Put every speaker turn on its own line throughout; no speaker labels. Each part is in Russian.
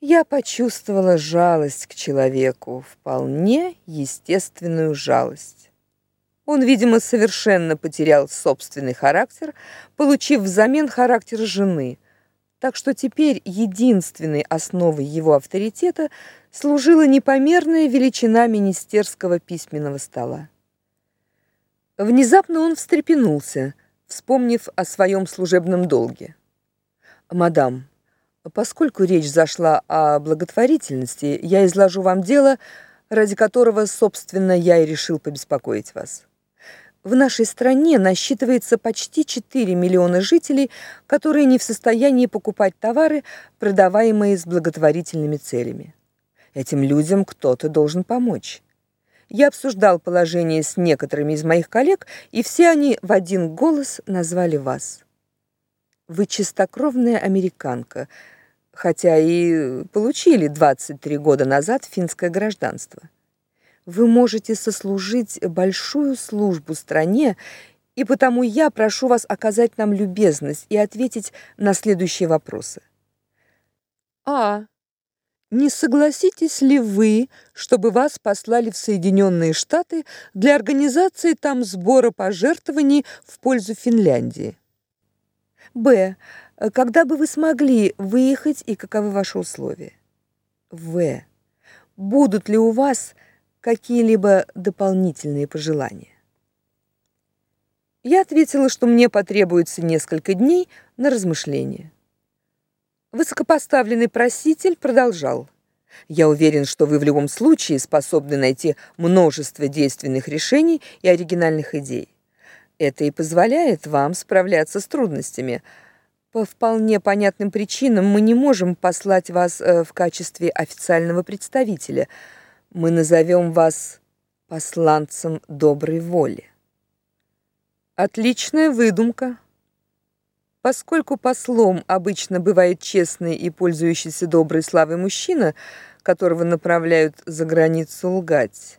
Я почувствовала жалость к человеку, вполне естественную жалость. Он, видимо, совершенно потерял собственный характер, получив взамен характер жены. Так что теперь единственной основой его авторитета служила непомерная величина министерского письменного стола. Внезапно он встрепенулся, вспомнив о своем служебном долге. Мадам, Поскольку речь зашла о благотворительности, я изложу вам дело, ради которого, собственно, я и решил побеспокоить вас. В нашей стране насчитывается почти 4 миллиона жителей, которые не в состоянии покупать товары, продаваемые с благотворительными целями. Этим людям кто-то должен помочь. Я обсуждал положение с некоторыми из моих коллег, и все они в один голос назвали вас. Вы чистокровная американка – хотя и получили 23 года назад финское гражданство. Вы можете сослужить большую службу стране, и потому я прошу вас оказать нам любезность и ответить на следующие вопросы. А. Не согласитесь ли вы, чтобы вас послали в Соединенные Штаты для организации там сбора пожертвований в пользу Финляндии? Б. Когда бы вы смогли выехать и каковы ваши условия? В. Будут ли у вас какие-либо дополнительные пожелания? Я ответила, что мне потребуется несколько дней на размышление. Высокопоставленный проситель продолжал: "Я уверен, что вы в любом случае способны найти множество действенных решений и оригинальных идей. Это и позволяет вам справляться с трудностями. По вполне понятным причинам мы не можем послать вас э, в качестве официального представителя. Мы назовем вас посланцем доброй воли. Отличная выдумка. Поскольку послом обычно бывает честный и пользующийся доброй славой мужчина, которого направляют за границу лгать.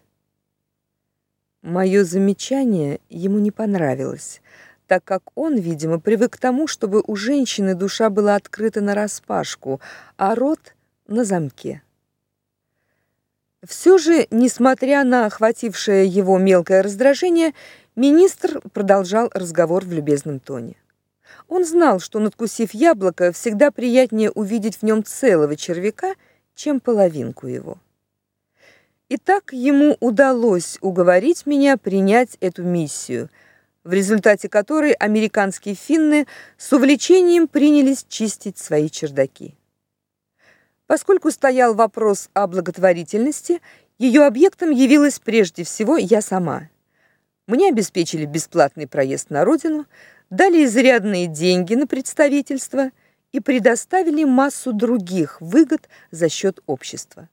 Мое замечание ему не понравилось так как он, видимо, привык к тому, чтобы у женщины душа была открыта на распашку, а рот на замке. Все же, несмотря на охватившее его мелкое раздражение, министр продолжал разговор в любезном тоне. Он знал, что надкусив яблоко, всегда приятнее увидеть в нем целого червяка, чем половинку его. Итак, ему удалось уговорить меня принять эту миссию – в результате которой американские финны с увлечением принялись чистить свои чердаки. Поскольку стоял вопрос о благотворительности, ее объектом явилась прежде всего я сама. Мне обеспечили бесплатный проезд на родину, дали изрядные деньги на представительство и предоставили массу других выгод за счет общества.